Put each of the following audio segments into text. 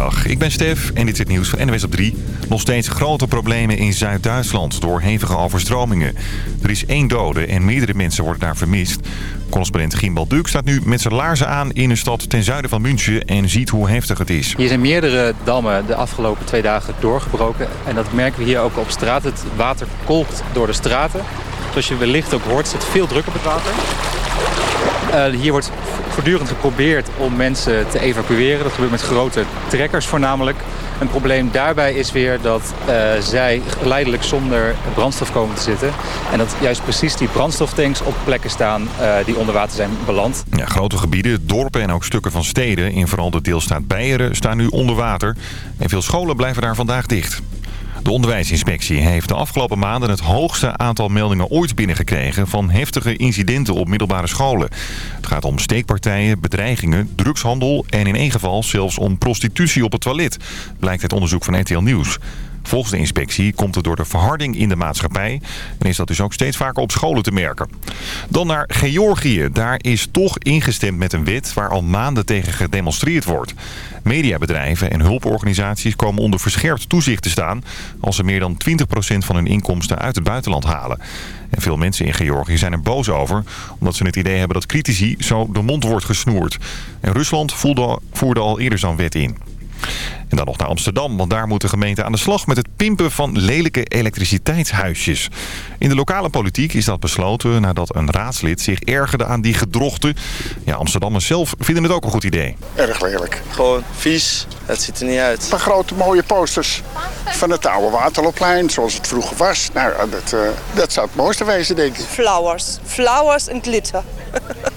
Ik ben Stef en dit is het nieuws van NWS op 3. Nog steeds grote problemen in Zuid-Duitsland door hevige overstromingen. Er is één dode en meerdere mensen worden daar vermist. Correspondent Gimbal Duk staat nu met zijn laarzen aan in een stad ten zuiden van München en ziet hoe heftig het is. Hier zijn meerdere dammen de afgelopen twee dagen doorgebroken. En dat merken we hier ook op straat. Het water kolkt door de straten. Zoals je wellicht ook hoort zit veel druk op het water. Uh, hier wordt voortdurend geprobeerd om mensen te evacueren. Dat gebeurt met grote trekkers voornamelijk. Een probleem daarbij is weer dat uh, zij geleidelijk zonder brandstof komen te zitten. En dat juist precies die brandstoftanks op plekken staan uh, die onder water zijn beland. Ja, grote gebieden, dorpen en ook stukken van steden in vooral de deelstaat Beieren staan nu onder water. En veel scholen blijven daar vandaag dicht. De onderwijsinspectie heeft de afgelopen maanden het hoogste aantal meldingen ooit binnengekregen van heftige incidenten op middelbare scholen. Het gaat om steekpartijen, bedreigingen, drugshandel en in één geval zelfs om prostitutie op het toilet, blijkt uit onderzoek van RTL Nieuws. Volgens de inspectie komt het door de verharding in de maatschappij... en is dat dus ook steeds vaker op scholen te merken. Dan naar Georgië. Daar is toch ingestemd met een wet waar al maanden tegen gedemonstreerd wordt. Mediabedrijven en hulporganisaties komen onder verscherpt toezicht te staan... als ze meer dan 20% van hun inkomsten uit het buitenland halen. En veel mensen in Georgië zijn er boos over... omdat ze het idee hebben dat critici zo de mond wordt gesnoerd. En Rusland voerde al eerder zo'n wet in. En dan nog naar Amsterdam, want daar moet de gemeente aan de slag met het pimpen van lelijke elektriciteitshuisjes. In de lokale politiek is dat besloten nadat een raadslid zich ergerde aan die gedrochten. Ja, Amsterdammers zelf vinden het ook een goed idee. Erg lelijk. Gewoon vies. Het ziet er niet uit. Een paar grote mooie posters van het oude Waterloopplein, zoals het vroeger was. Nou, dat, uh, dat zou het mooiste wezen, denk ik. Flowers. Flowers en glitter.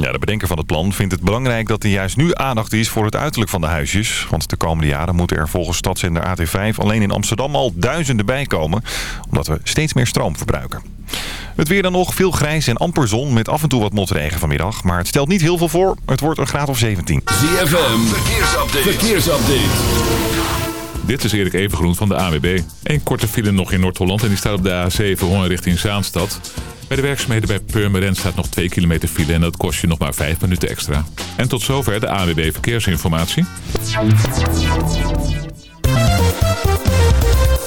Ja, de bedenker van het plan vindt het belangrijk dat er juist nu aandacht is voor het uiterlijk van de huisjes. Want de komende jaren moeten er volgens stadszender AT5 alleen in Amsterdam al duizenden bijkomen. Omdat we steeds meer stroom verbruiken. Het weer dan nog, veel grijs en amper zon met af en toe wat motregen vanmiddag. Maar het stelt niet heel veel voor. Het wordt een graad of 17. ZFM, verkeersupdate. verkeersupdate. Dit is Erik Evengroen van de AWB. Een korte file nog in Noord-Holland en die staat op de A7 Hoorn richting Zaanstad. Bij de werkzaamheden bij Purmerend staat nog 2 kilometer file en dat kost je nog maar 5 minuten extra. En tot zover de AWB Verkeersinformatie.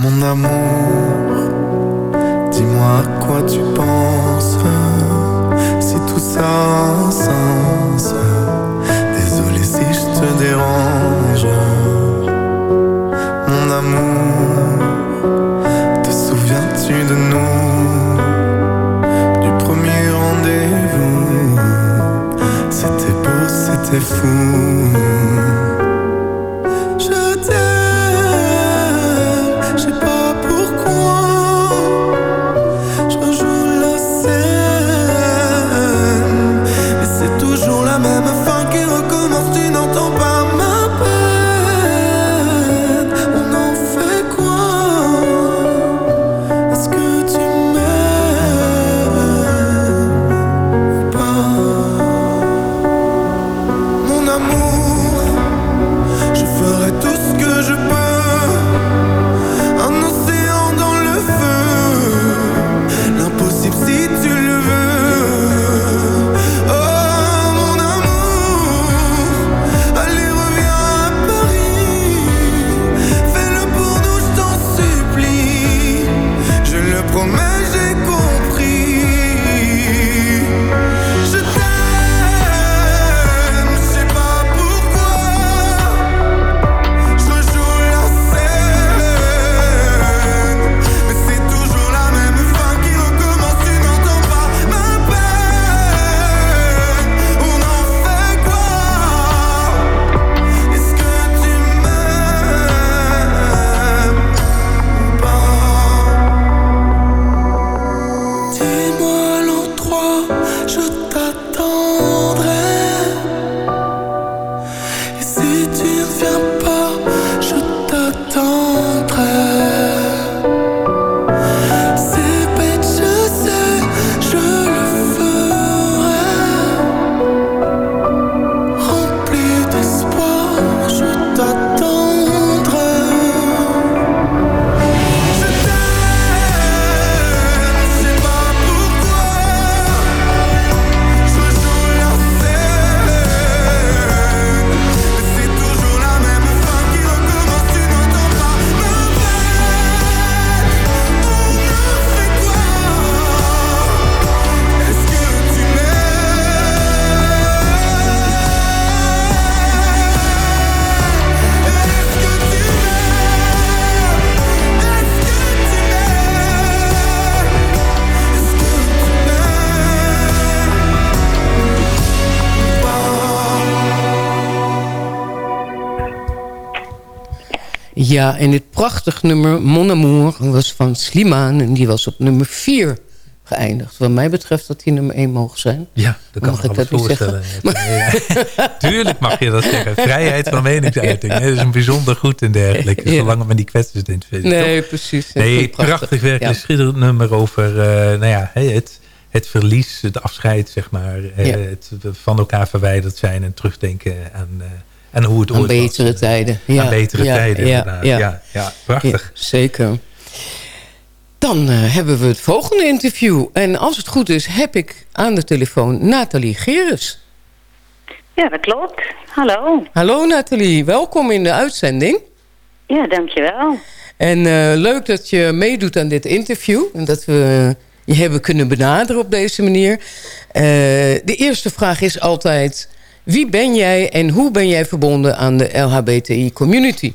Mon amour, dis-moi à quoi tu penses. Si tout ça un sens. Désolé si je te dérange. Ja, en dit prachtig nummer Mon Amour was van Slimane. En die was op nummer 4 geëindigd. Wat mij betreft dat die nummer 1 mogen zijn. Ja, dat kan Mag ik ik me dat niet voorstellen. zeggen? Ja. Tuurlijk mag je dat zeggen. Vrijheid van meningsuiting. Dat is een bijzonder goed en dergelijke. Zolang het maar niet kwetsend vindt. Nee, toch? precies. Nee, Prachtig. prachtig werk. Ja. Een schitterend nummer over eh, nou ja, het, het verlies, het afscheid, zeg maar. eh, Ja. Het van elkaar verwijderd zijn en terugdenken aan, eh, aan hoe het Aan ooit was. betere tijden. Ja, aan betere ja, tijden, ja, inderdaad. ja. Ja, ja, prachtig. Ja, zeker. Dan eh, hebben we het volgende interview. En als het goed is, heb ik aan de telefoon Nathalie Geres. Ja, dat klopt. Hallo. Hallo Nathalie, welkom in de uitzending. Ja, dankjewel. En eh, leuk dat je meedoet aan dit interview. En dat we je hebben kunnen benaderen op deze manier. Eh, de eerste vraag is altijd... Wie ben jij en hoe ben jij verbonden aan de LHBTI-community?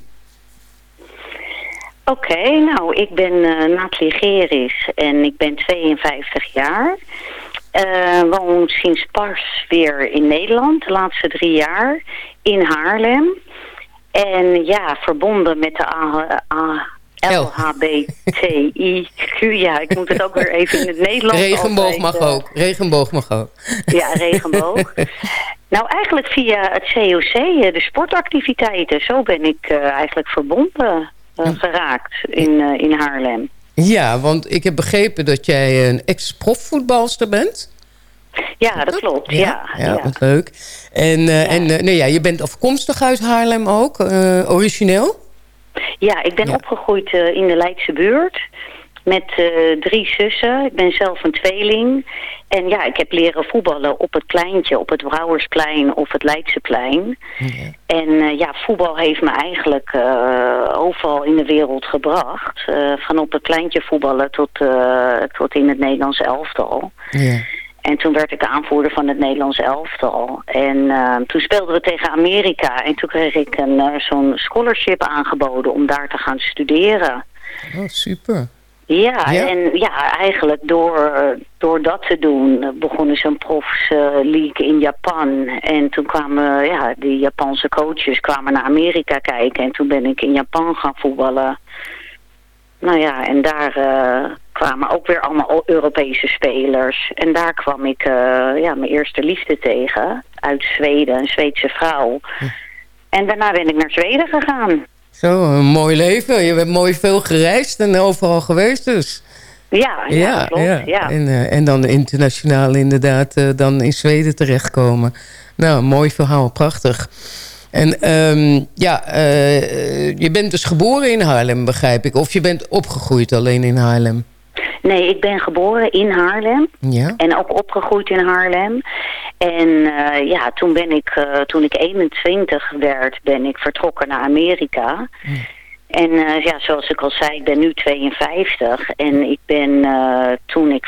Oké, nou, ik ben eh Nathalie Geris en ik ben 52 jaar. Eh woon sinds pas weer in Nederland, de laatste drie jaar, in Haarlem. En ja, verbonden met de A- A- LHBTIQ. Ja, ik moet het ook weer even in het Nederlands Regenboog altijd, mag eh, ook. Regenboog mag ook. Ja, regenboog. nou, eigenlijk via het COC, eh, de sportactiviteiten. Zo ben ik eh, eigenlijk verbonden geraakt in, in Haarlem. Ja, want ik heb begrepen dat jij een ex-profvoetbalster bent. Ja, dat klopt. Ja, ja, ja, wat leuk. En, en nee, ja, je bent afkomstig uit Haarlem ook, origineel? Ja, ik ben opgegroeid eh, in de Leidse buurt met eh, drie zussen. Ik ben zelf een tweeling. En ja, ik heb leren voetballen op het pleintje, op het Brouwersplein of het Leidseplein. En eh, ja, voetbal heeft me eigenlijk overal in de wereld gebracht. Van op het pleintje voetballen tot, tot in het Nederlands elftal. Ja. En toen werd ik aanvoerder van het Nederlands elftal. En eh, toen speelden we tegen Amerika. En toen kreeg ik een eh, zo'n scholarship aangeboden om daar te gaan studeren. Oh, super. Ja, Ja. en ja, eigenlijk door, door dat te doen begonnen zo'n profs eh, league in Japan. En toen kwamen ja, die Japanse coaches kwamen naar Amerika kijken. En toen ben ik in Japan gaan voetballen. Nou ja, en daar eh, kwamen ook weer allemaal Europese spelers. En daar kwam ik eh, ja, mijn eerste liefde tegen uit Zweden, een Zweedse vrouw. En daarna ben ik naar Zweden gegaan. Zo, een mooi leven. Je bent mooi veel gereisd en overal geweest dus. Ja, ja, klopt. Ja. En, eh, en dan internationaal inderdaad eh, dan in Zweden terechtkomen. Nou, mooi verhaal, prachtig. En ehm, ja, je bent dus geboren in Haarlem, begrijp ik. Of je bent opgegroeid alleen in Haarlem. Nee, ik ben geboren in Haarlem. Ja. En ook opgegroeid in Haarlem. En eh, ja, toen ben ik, eh, toen ik 21 werd, ben ik vertrokken naar Amerika. En eh, ja, zoals ik al zei, ik ben nu 52 en ik ben eh, toen ik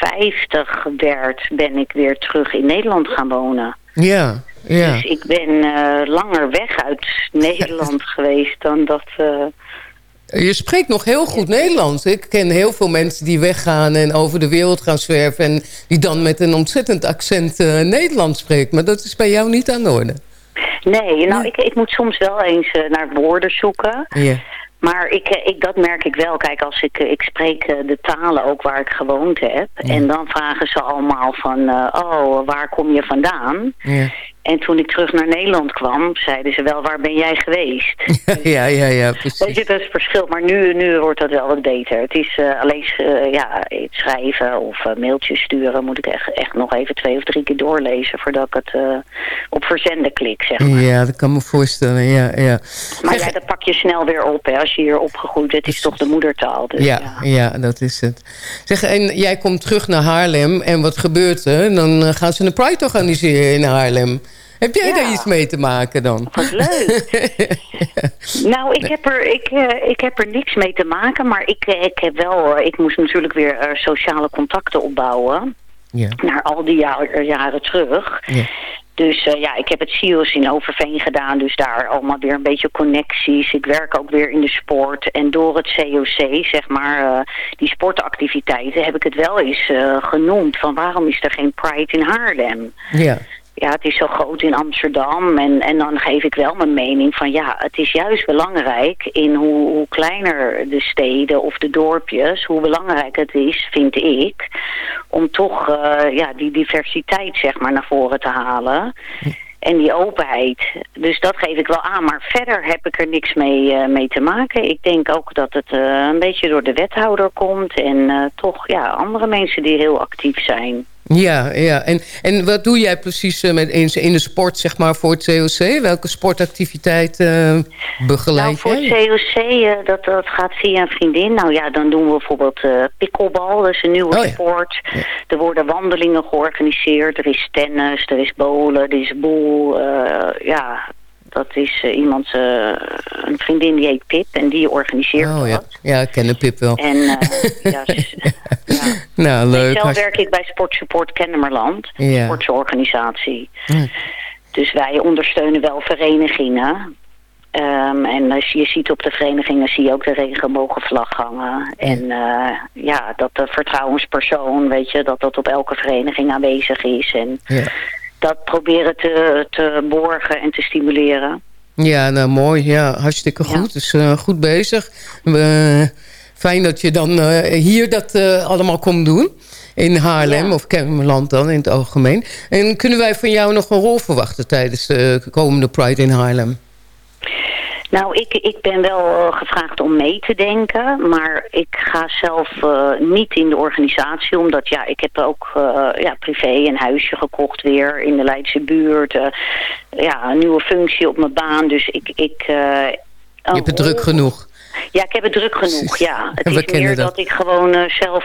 50 werd, ben ik weer terug in Nederland gaan wonen. Ja, ja. Dus ik ben eh, langer weg uit Nederland geweest dan dat... Je spreekt nog heel goed Nederlands. Ik ken heel veel mensen die weggaan en over de wereld gaan zwerven... en die dan met een ontzettend accent eh, Nederlands spreken. Maar dat is bij jou niet aan de orde. Nee, nou, ik, ik moet soms wel eens eh, naar woorden zoeken. Ja. Maar ik, eh, ik, dat merk ik wel. Kijk, als ik, ik spreek de talen ook waar ik gewoond heb. En dan vragen ze allemaal van, oh, waar kom je vandaan? Ja. En toen ik terug naar Nederland kwam, zeiden ze wel, waar ben jij geweest? ja, ja, ja, Weet precies. je, dat is het verschil. Maar nu, nu wordt dat wel wat beter. Het is eh, alleen eh, ja, het schrijven of eh, mailtjes sturen... moet ik echt, echt nog even twee of drie keer doorlezen... voordat ik het op verzenden klik, zeg maar. Ja, dat kan me voorstellen, ja, ja. Maar ja, dat pak je snel weer op, hè, als je hier opgegroeid bent. Het is toch de moedertaal. Dus, Ja, ja, dat is het. Zeg, en jij komt terug naar Haarlem en wat gebeurt er? Dan gaan ze een Pride organiseren in Haarlem. Heb jij Ja. daar iets mee te maken dan? Wat leuk. nou, ik heb, er, ik, eh, ik heb er niks mee te maken. Maar ik, eh, ik heb wel... eh, ik moest natuurlijk weer sociale contacten opbouwen. Ja. Naar al die jaar- jaren terug. Ja. Dus ja, ik heb het SIOS in Overveen gedaan. Dus daar allemaal weer een beetje connecties. Ik werk ook weer in de sport. En door het COC, zeg maar, die sportactiviteiten... heb ik het wel eens genoemd. Van waarom is er geen Pride in Haarlem? Ja. Ja, het is zo groot in Amsterdam. En, en dan geef ik wel mijn mening van ja, het is juist belangrijk in hoe, hoe kleiner de steden of de dorpjes, hoe belangrijk het is, vind ik, om toch eh, ja, die diversiteit zeg maar naar voren te halen. En die openheid. Dus dat geef ik wel aan. Maar verder heb ik er niks mee, eh, mee te maken. Ik denk ook dat het eh, een beetje door de wethouder komt. En toch ja, andere mensen die heel actief zijn. Ja, ja. En, en wat doe jij precies eh, met, in, in de sport, zeg maar, voor het COC? Welke sportactiviteit eh begeleid Nou, voor het COC, eh, dat, dat gaat via een vriendin. Nou ja, dan doen we bijvoorbeeld eh pikkelbal, dat is een nieuwe Oh ja. sport. Er worden wandelingen georganiseerd, er is tennis, er is bowlen, er is boel. ja, dat is eh, iemand, eh, een vriendin die heet Pip en die organiseert Oh dat. ja. ja, ik ken de Pip wel. En eh, ja, ze- Nou, leuk. zelf Hartst- werk ik bij Sportsupport Kennemerland, Ja. sportsorganisatie. Ja. Dus wij ondersteunen wel verenigingen. Ehm, en als je ziet op de verenigingen zie je ook de regenbogenvlag hangen. En ja, dat de vertrouwenspersoon, weet je, dat dat op elke vereniging aanwezig is. En Ja. Dat proberen te, te borgen en te stimuleren. Ja, nou mooi. Ja, hartstikke goed. Dus eh, goed bezig. We- fijn dat je dan eh, hier dat eh, allemaal komt doen. In Haarlem of Kennemerland dan in het algemeen. En kunnen wij van jou nog een rol verwachten tijdens de komende Pride in Haarlem? Nou, ik, ik ben wel eh, gevraagd om mee te denken, maar ik ga zelf eh, niet in de organisatie, omdat ja, ik heb ook eh, ja, privé een huisje gekocht weer in de Leidse buurt. ja, een nieuwe functie op mijn baan, dus ik... ik Je hebt het druk rol- genoeg. Ja, ik heb het druk genoeg, ja. Het We is meer dat. dat. ik gewoon zelf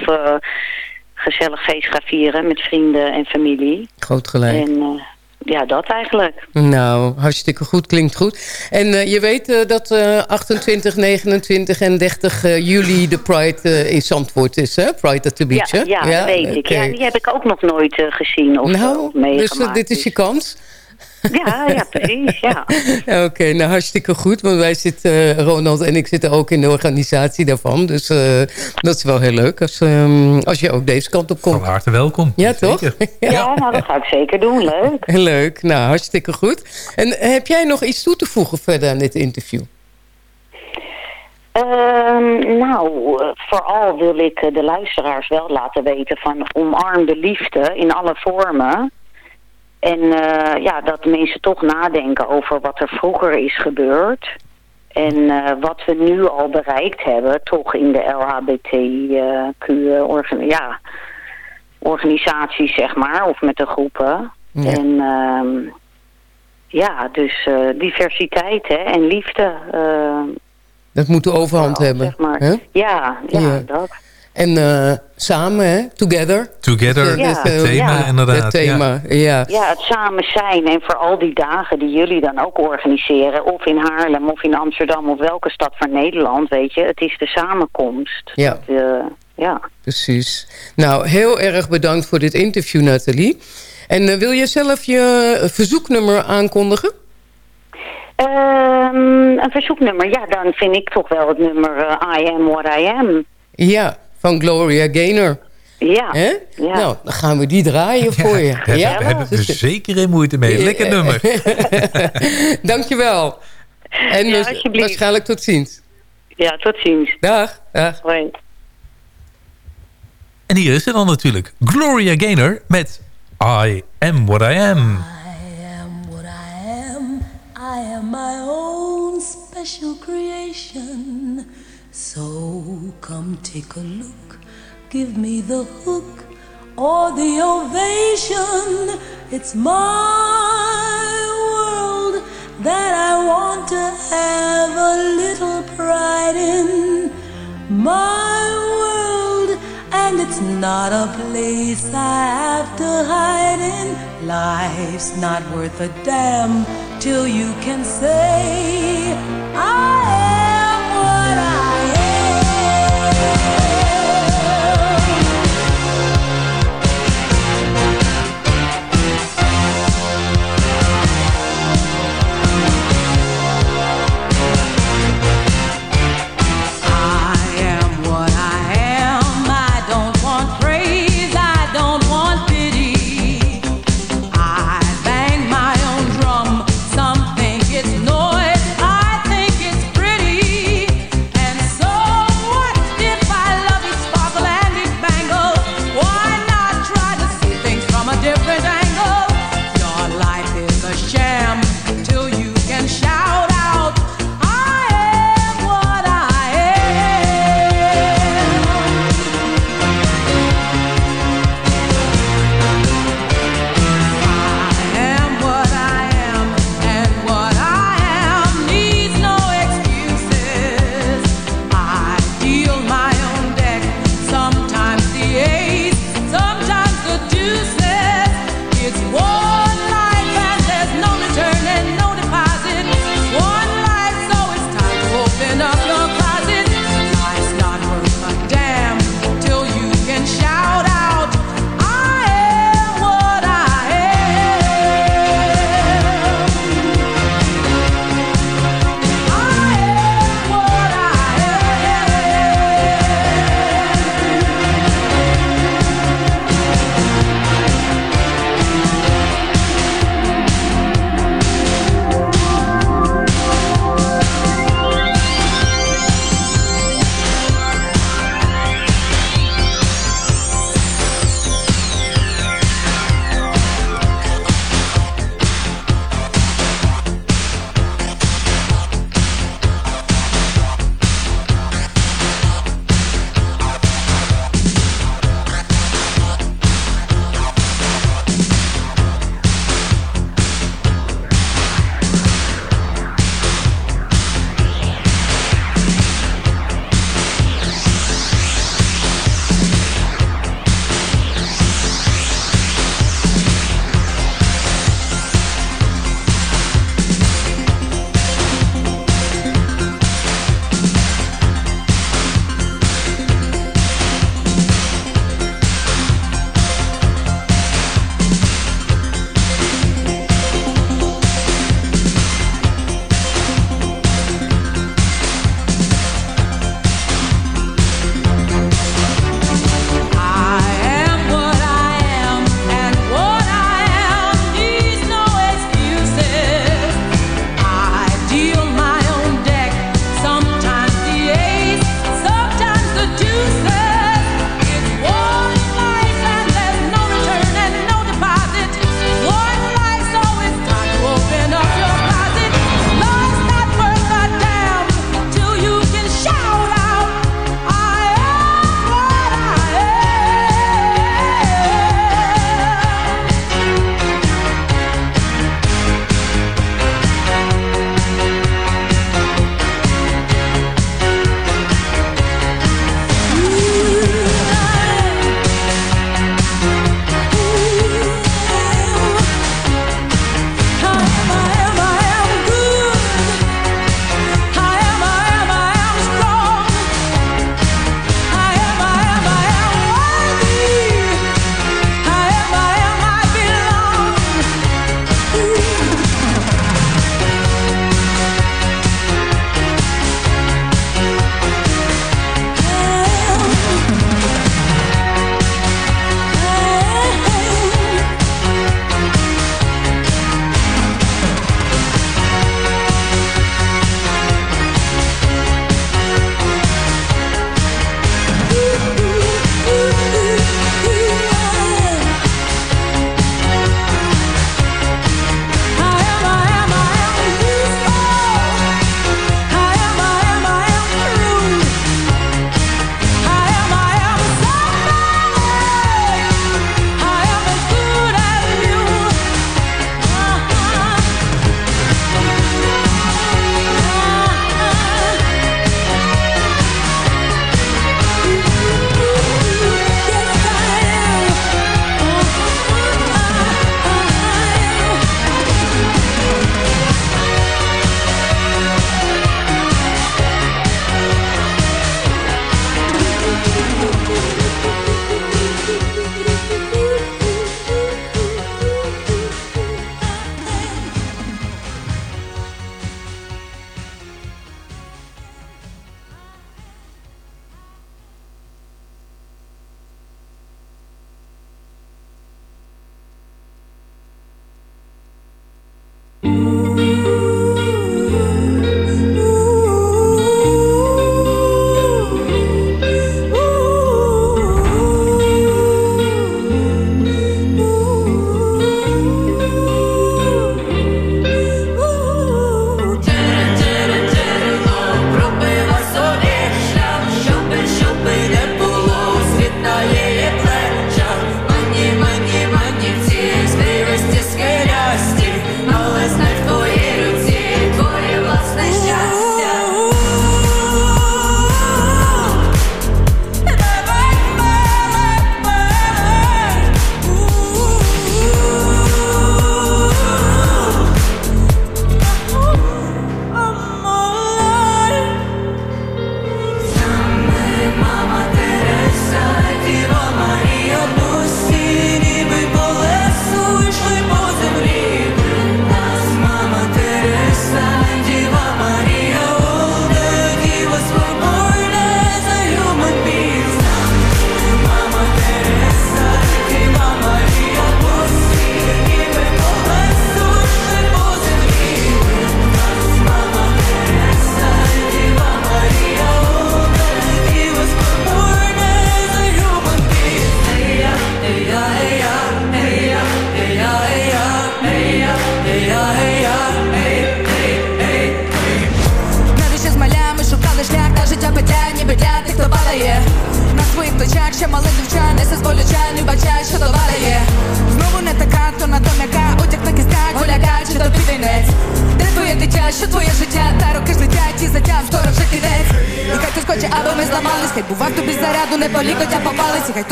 gezellig feest ga vieren met vrienden en familie. Groot gelijk. En ja, dat eigenlijk. Nou, hartstikke goed. Klinkt goed. En eh, je weet eh, dat eh 28, 29 en 30 eh, juli de Pride eh, in Zandvoort is, hè? Pride at the Beach, ja, hè? ja, dat weet ik. Ja, die heb ik ook nog nooit eh, gezien of, Nou, meegemaakt. dus eh, dit is je kans. Ja, ja, precies, ja. Oké, nou hartstikke goed. Want wij zitten, eh, Ronald en ik zitten ook in de organisatie daarvan. Dus eh, dat is wel heel leuk als, ehm, als je ook deze kant op komt. Van harte welkom. Ja, toch? Ja, nou, dat ga ik zeker doen. Leuk. Leuk, nou hartstikke goed. En heb jij nog iets toe te voegen verder aan dit interview? Ehm, nou, vooral wil ik de luisteraars wel laten weten van omarm de liefde in alle vormen. En eh, ja, dat mensen toch nadenken over wat er vroeger is gebeurd. En eh, wat we nu al bereikt hebben, toch in de LHBTQ ja, organisaties, zeg maar, of met de groepen. Ja. En ehm, ja, dus eh, diversiteit hè, en liefde. Dat moet de overhand hebben. zeg maar. hè? Ja, ja, Ja. dat. En eh, samen, hè? Together. Together, eh, het thema ja, inderdaad. Het thema, ja. Ja, het samen zijn en voor al die dagen die jullie dan ook organiseren, of in Haarlem of in Amsterdam of welke stad van Nederland, weet je, het is de samenkomst. Ja. Dat, eh, ja. Precies. Nou, heel erg bedankt voor dit interview, Nathalie. En eh, wil je zelf je verzoeknummer aankondigen? Ehm, een verzoeknummer, ja, dan vind ik toch wel het nummer I Am What I Am. Ja, van Gloria Gaynor. Ja. Nou, dan gaan we die draaien voor je. Daar ja? hebben- hebben we zeker geen moeite mee. Lekker nummer. Dankjewel. En Ja, dus waarschijnlijk tot ziens. Ja, tot ziens. Dag. Dag. Hoi. En hier is ze dan natuurlijk. Gloria Gaynor met I Am What I Am. I am my own special creation. So come take a look, give me the hook or the ovation. It's my world that I want to have a little pride in. My world, and it's not a place I have to hide in. Life's not worth a damn till you can say, I am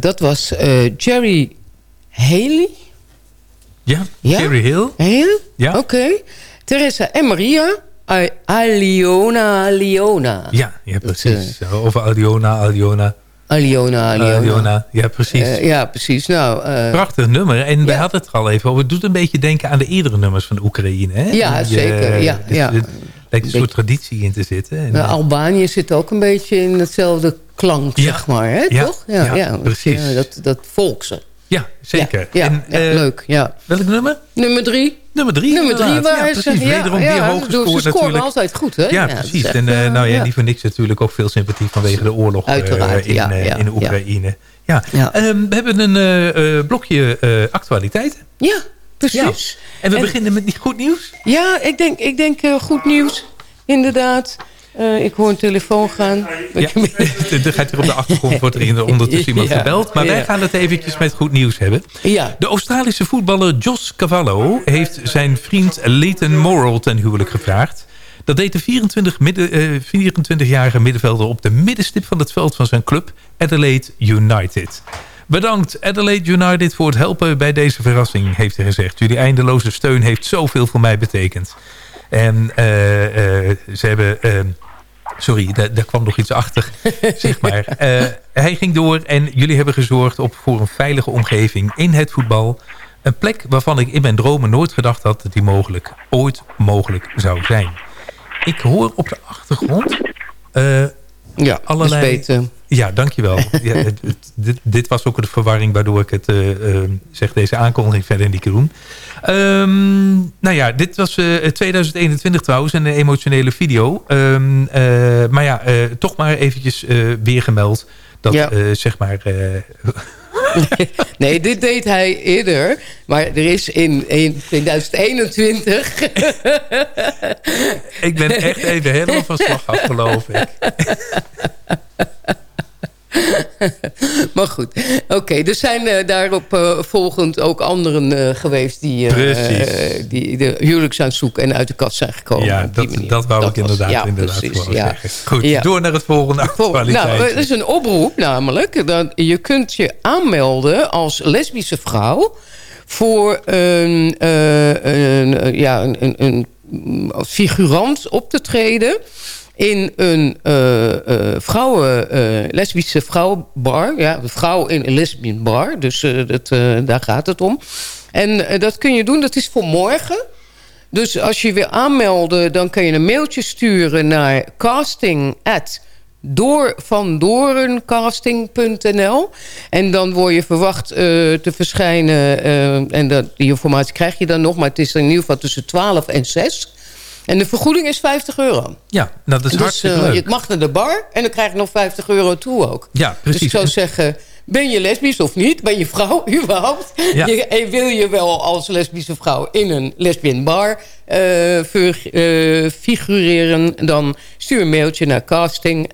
En eh, dat was eh, Jerry Haley. Ja, Ja? Jerry Hill. Heel? Ja. Oké. Teresa en Maria. A- Aliona, Aliona. Ja, ja precies. Over Aliona, Aliona. Aliona, Aliona. Aliona, ja precies. Eh, ja, precies. Nou, eh, Prachtig nummer. En wij hadden het er al even over. Het doet een beetje denken aan de eerdere nummers van Oekraïne. Hè? Ja, Die, zeker. eh, Ja, dus ja. Er lijkt een soort traditie in te zitten. En, nou, eh, Albanië zit ook een beetje in hetzelfde klank, Ja. zeg maar. Hè? Ja, Toch? ja, dat, precies. dat, dat volkse. ja, zeker. Ja, en, ja, eh, leuk. Ja. Welk nummer? Nummer drie. Nummer drie. Nummer drie inderdaad. waar ja, ze- precies. ja, Wederom ja, weer hoog ze ze gescoord scoren natuurlijk. altijd goed, hè? Ja, Ja, precies. echt, en eh, eh, nou ja, ja. niet voor niks natuurlijk ook veel sympathie vanwege de oorlog Uiteraard, in, ja, ja, in ja. Oekraïne. Ja. Ja. Ehm, we hebben een blokje actualiteiten. Ja, precies. En we En- beginnen met goed nieuws. Ja, ik denk, ik denk goed nieuws. Inderdaad. Eh, ik hoor een telefoon gaan. Ja, er gaat hier op de achtergrond wordt er in- ondertussen iemand gebeld. Maar wij gaan het eventjes met goed nieuws hebben. Ja. De Australische voetballer Jos Cavallo heeft zijn vriend Leighton Morrell ten huwelijk gevraagd. Dat deed de 24 midden- eh, 24-jarige middenvelder op de middenstip van het veld van zijn club Adelaide United. Bedankt Adelaide United voor het helpen bij deze verrassing, heeft hij gezegd. Jullie eindeloze steun heeft zoveel voor mij betekend. En eh, ze hebben... eh, sorry, daar, daar kwam nog iets achter, zeg maar. Eh, hij ging door en jullie hebben gezorgd op, voor een veilige omgeving in het voetbal. Een plek waarvan ik in mijn dromen nooit gedacht had dat die mogelijk, ooit mogelijk zou zijn. Ik hoor op de achtergrond eh, Ja, allerlei... Ja, dankjewel. ja, het, het- dit, dit was ook de verwarring waardoor ik het, eh, eh, zeg deze aankondiging verder niet kan doen. Ehm, nou ja, dit was eh, 2021 trouwens, een emotionele video. Ehm, eh, maar ja, eh, toch maar eventjes eh, weer gemeld. Dat Ja. eh, zeg maar... eh, Nee, dit deed hij eerder. Maar er is in, in 2021... ik ben echt even helemaal van slag af, geloof ik. maar goed, oké. er zijn eh, daarop eh, volgend ook anderen eh, geweest... die, die de huwelijksaanzoek en uit de kast zijn gekomen. ja, dat, dat wou ik was- inderdaad, ja, inderdaad precies, gewoon ja. zeggen. Goed, Ja. door naar het volgende actualiteit. Nou, er is een oproep namelijk. Dat je kunt je aanmelden als lesbische vrouw... voor een, een, ja, een, een, een als figurant op te treden... in een eh, eh, vrouwen, eh, lesbische vrouwenbar. Ja, een vrouw in een lesbian bar. Dus dat, daar gaat het om. En dat kun je doen, dat is voor morgen... Dus als je wil aanmelden, dan kan je een mailtje sturen naar casting doorvandorencasting.nl. En dan word je verwacht te verschijnen. en dat, die informatie krijg je dan nog. Maar het is in ieder geval tussen 12 en 6. En de vergoeding is 50 euro. Ja, nou, dat is dus hartstikke eh, leuk. je mag naar de bar en dan krijg je nog 50 euro toe ook. Ja, precies. Dus ik zou zeggen, Ben je lesbisch of niet? Ben je vrouw überhaupt? Ja. Je, en wil je wel als lesbische vrouw in een lesbian bar eh, fig- eh, figureren... dan stuur een mailtje naar casting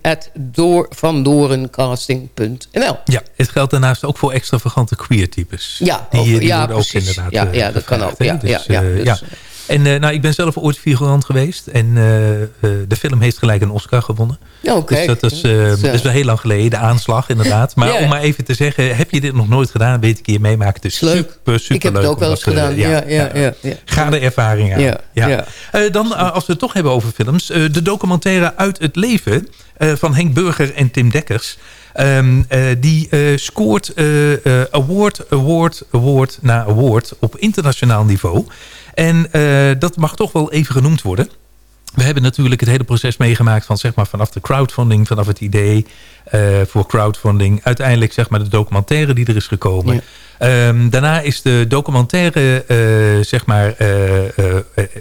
vandorencasting.nl. Ja, het geldt daarnaast ook voor extravagante queer types. Ja, die, ja, worden ook precies. inderdaad Ja, eh, ja, dat kan ook. Ja, Dus, ja, ja, eh, dus, ja. En eh, nou, ik ben zelf ooit figurant geweest. En eh, eh, de film heeft gelijk een Oscar gewonnen. Oh, dus kijk. dat is, eh, Dat is, dat is wel heel lang geleden. De aanslag inderdaad. Maar om maar even te zeggen. Heb je dit nog nooit gedaan? Weet ik je meemaken. Het is super, super Ik heb het leuk ook wel eens gedaan. Ja, ja, ja, ja. Ga de ervaring aan. Ja, dan, als we het toch hebben over films. de documentaire Uit het Leven van Henk Burger en Tim Dekkers. Ehm, eh, die scoort award, award, award na award op internationaal niveau. En eh, dat mag toch wel even genoemd worden. We hebben natuurlijk het hele proces meegemaakt van zeg maar vanaf de crowdfunding, vanaf het idee eh, voor crowdfunding. Uiteindelijk zeg maar de documentaire die er is gekomen. Ehm, daarna is de documentaire eh, zeg maar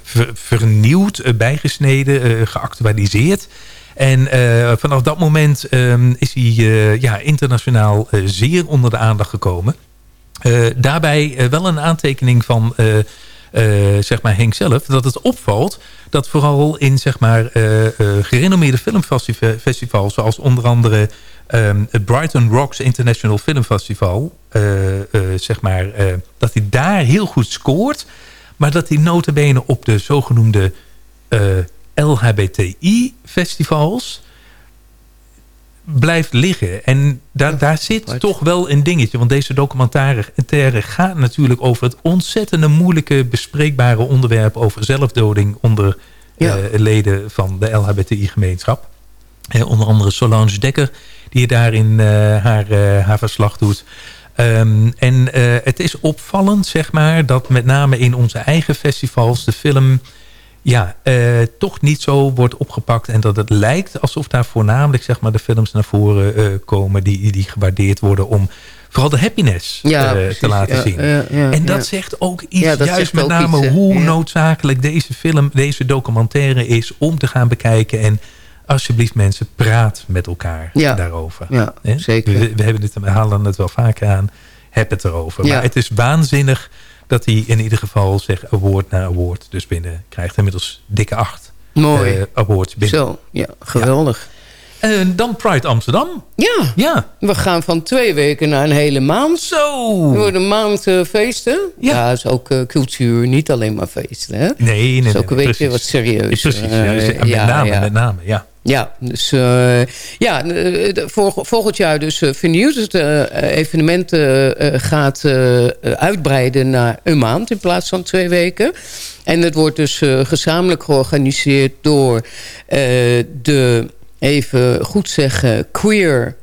ver- vernieuwd, bijgesneden, geactualiseerd. En vanaf dat moment ehm, is hij ja, internationaal zeer onder de aandacht gekomen. Daarbij wel een aantekening van zeg maar Henk zelf. Dat het opvalt dat vooral in zeg maar, eh, eh, gerenommeerde filmfestivals... zoals onder andere ehm, het Brighton Rocks International Film Festival... eh, eh, zeg maar, eh, dat hij daar heel goed scoort... maar dat hij notabene op de zogenoemde eh, LHBTI-festivals blijft liggen. En daar, daar zit toch wel een dingetje. Want deze documentaire gaat natuurlijk over het ontzettende moeilijke bespreekbare onderwerp over zelfdoding onder eh, leden van de LHBTI-gemeenschap. Eh, onder andere Solange Dekker, die daarin eh, haar, haar verslag doet. Ehm, en het is opvallend, zeg maar, dat met name in onze eigen festivals de film ja, eh, toch niet zo wordt opgepakt. En dat het lijkt alsof daar voornamelijk zeg maar, de films naar voren eh, komen... Die, die gewaardeerd worden om vooral de happiness Ja, eh, te laten Ja, zien. ja, en dat zegt ook iets, juist met name iets, hoe noodzakelijk deze film, deze documentaire is... om te gaan bekijken en alsjeblieft mensen, praat met elkaar daarover. Ja, zeker. We, we, hebben het, we halen het wel vaker aan, heb het erover. Maar het is waanzinnig dat hij in ieder geval zeg award na award dus binnen krijgt. Inmiddels dikke acht Mooi. eh, awards binnen. Zo, ja, geweldig. En dan Pride Amsterdam. Ja. ja, we gaan van twee weken naar een hele maand. Zo! Er worden een maand eh, feesten. Ja, is ook eh, cultuur, niet alleen maar feesten. Hè? Nee, nee, is nee, ook een beetje precies. wat serieus. Precies, ja, dus, met ja, name, ja. met name, ja. Ja, dus eh, ja, eh, volgend jaar dus eh, vernieuwd. Het eh, evenement gaat uitbreiden naar een maand in plaats van twee weken. En het wordt dus gezamenlijk georganiseerd door de, even goed zeggen, queer...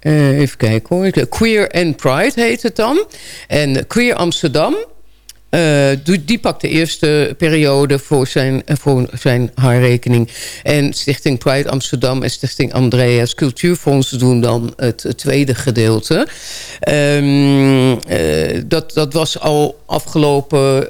even kijken hoor. Queer and Pride heet het dan. En Queer Amsterdam eh, die pakt de eerste periode voor zijn, eh, voor zijn haar rekening. En Stichting Pride Amsterdam en Stichting Andreas Cultuurfonds doen dan het, tweede gedeelte. Ehm, eh, dat, dat was al afgelopen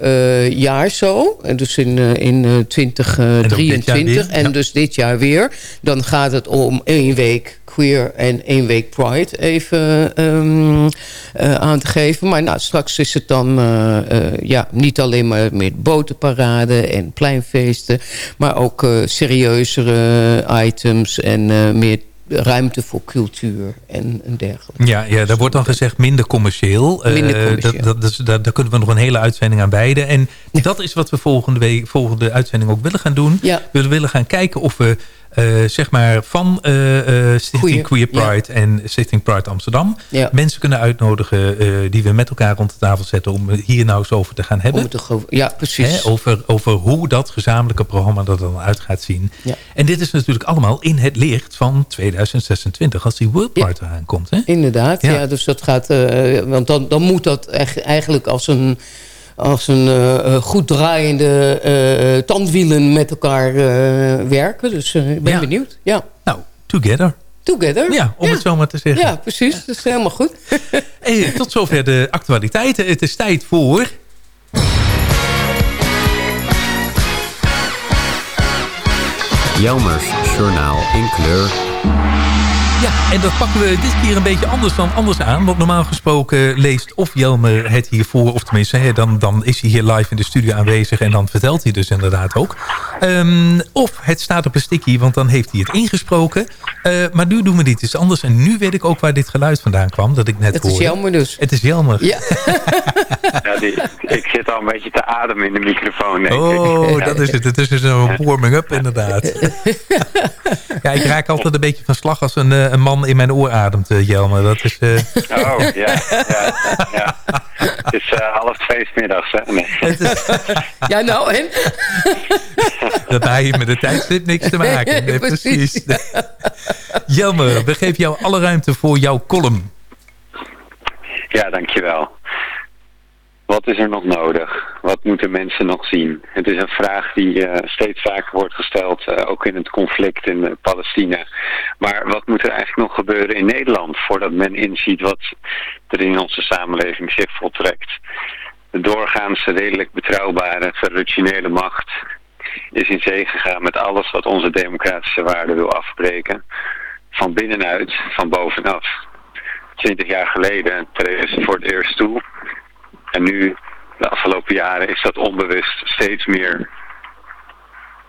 jaar zo. En Dus in, in eh, 2023. weer, En ja. dus dit jaar weer. Dan gaat het om één week queer en één week pride even ehm, eh, aan te geven. Maar nou, straks is het dan eh, eh, ja, niet alleen maar met botenparade en pleinfeesten. Maar ook serieuzere items en meer ruimte voor cultuur en, en dergelijke. Ja, ja, daar wordt dan gezegd minder commercieel. Minder commercieel. dat, dat, dus daar, kunnen we nog een hele uitzending aan wijden. En dat is wat we volgende, week, volgende uitzending ook willen gaan doen. We willen gaan kijken of we zeg maar van eh, eh, Stichting Queer, Pride en Stichting Pride Amsterdam... Ja. mensen kunnen uitnodigen eh, die we met elkaar rond de tafel zetten... om hier nou eens over te gaan hebben. Te ja, precies. Hè, over, over hoe dat gezamenlijke programma er dan uit gaat zien. Ja. En dit is natuurlijk allemaal in het licht van 2026... als die World Pride eraan komt. Hè? Inderdaad, ja. Ja. dus dat gaat, eh, want dan, dan moet dat echt, eigenlijk als een, als een eh, eh, goed draaiende eh, tandwielen met elkaar eh, werken. Dus eh, ik ben Ja. benieuwd. Ja. Nou, together. Together. Ja, om het zo maar te zeggen. Ja, precies. Dat is helemaal goed. Hey, tot zover de actualiteiten. Het is tijd voor... Jelmers Journaal in kleur. Ja, en dat pakken we dit keer een beetje anders dan anders aan. Want normaal gesproken leest of Jelmer het hier voor... of tenminste, hè, dan, dan is hij hier live in de studio aanwezig... en dan vertelt hij dus inderdaad ook. Ehm, of het staat op een sticky, want dan heeft hij het ingesproken. Eh, maar nu doen we dit iets anders. En nu weet ik ook waar dit geluid vandaan kwam, dat ik net Het hoorde. is Jelmer dus. Het is Jelmer. Ja. Ja, die, ik zit al een beetje te ademen in de microfoon. denk ik. Oh, dat is het. Het is dus een warming-up inderdaad. ja, ik raak altijd een beetje van slag als een, eh, een man in mijn oor ademt, eh, Jelmer. Dat is... eh, Oh, ja, ja, ja. Het is eh, half twee middags, hè? Nee. Ja, nou, en? dat heeft met de tijdstip niks te maken. Nee, Precies. precies. Jelmer, we geven jou alle ruimte voor jouw column. Ja, dankjewel. Wat is er nog nodig? Wat moeten mensen nog zien? Het is een vraag die eh, steeds vaker wordt gesteld, eh, ook in het conflict in eh, Palestina. Maar wat moet er eigenlijk nog gebeuren in Nederland voordat men inziet wat er in onze samenleving zich voltrekt? De doorgaans redelijk betrouwbare, traditionele macht is in zee gegaan met alles wat onze democratische waarden wil afbreken. Van binnenuit, van bovenaf. Twintig jaar geleden treden ze voor het eerst toe. En nu, de afgelopen jaren, is dat onbewust steeds meer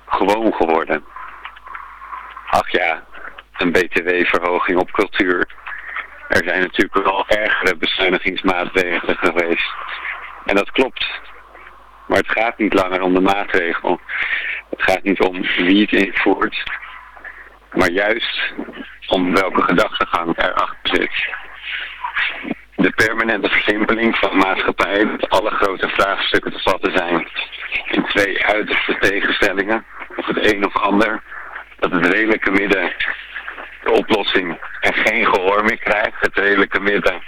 gewoon geworden. Ach ja, een btw-verhoging op cultuur. Er zijn natuurlijk wel ergere bezuinigingsmaatregelen geweest. En dat klopt. Maar het gaat niet langer om de maatregel. Het gaat niet om wie het invoert. Maar juist om welke gedachtegang erachter zit. De permanente versimpeling van maatschappij, dat alle grote vraagstukken te vatten zijn in twee uiterste tegenstellingen, of het een of ander, dat het redelijke midden de oplossing en geen gehoor meer krijgt, het redelijke midden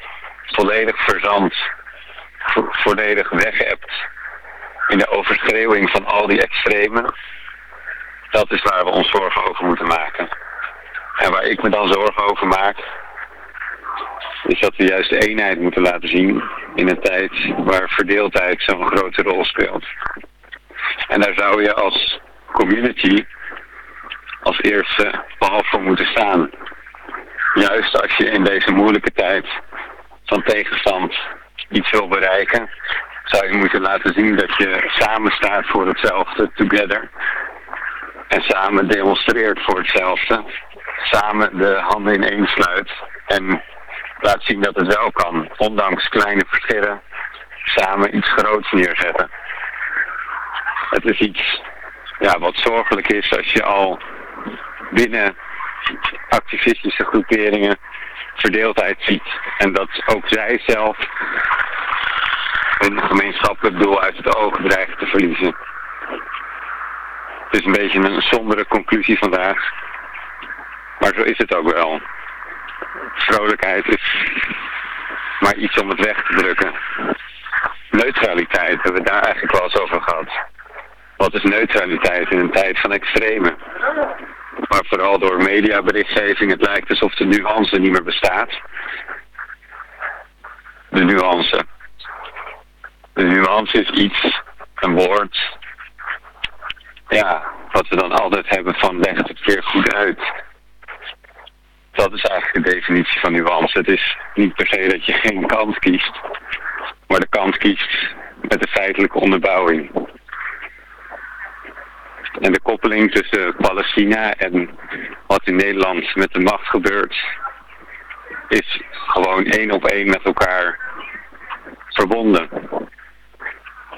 volledig verzandt, vo- volledig weghebt in de overschreeuwing van al die extremen, dat is waar we ons zorgen over moeten maken. En waar ik me dan zorgen over maak, is dat we juist de eenheid moeten laten zien in een tijd waar verdeeldheid zo'n grote rol speelt. En daar zou je als community als eerste behalve voor moeten staan. Juist als je in deze moeilijke tijd van tegenstand iets wil bereiken, zou je moeten laten zien dat je samen staat voor hetzelfde, together. En samen demonstreert voor hetzelfde. Samen de handen ineen sluit en laat zien dat het wel kan, ondanks kleine verschillen, samen iets groots neerzetten. Het is iets ja, wat zorgelijk is als je al binnen activistische groeperingen verdeeldheid ziet. En dat ook zij zelf hun gemeenschappelijk doel uit het oog dreigen te verliezen. Het is een beetje een sombere conclusie vandaag. Maar zo is het ook wel vrolijkheid is maar iets om het weg te drukken. Neutraliteit, hebben we daar eigenlijk wel eens over gehad. Wat is neutraliteit in een tijd van extreme? Maar vooral door mediaberichtgeving, het lijkt alsof de nuance niet meer bestaat. De nuance. De nuance is iets, een woord. Ja, wat we dan altijd hebben van legt het weer goed uit dat is eigenlijk de definitie van nuance. Het is niet per se dat je geen kant kiest, maar de kant kiest met de feitelijke onderbouwing. En de koppeling tussen Palestina en wat in Nederland met de macht gebeurt, is gewoon één op één met elkaar verbonden.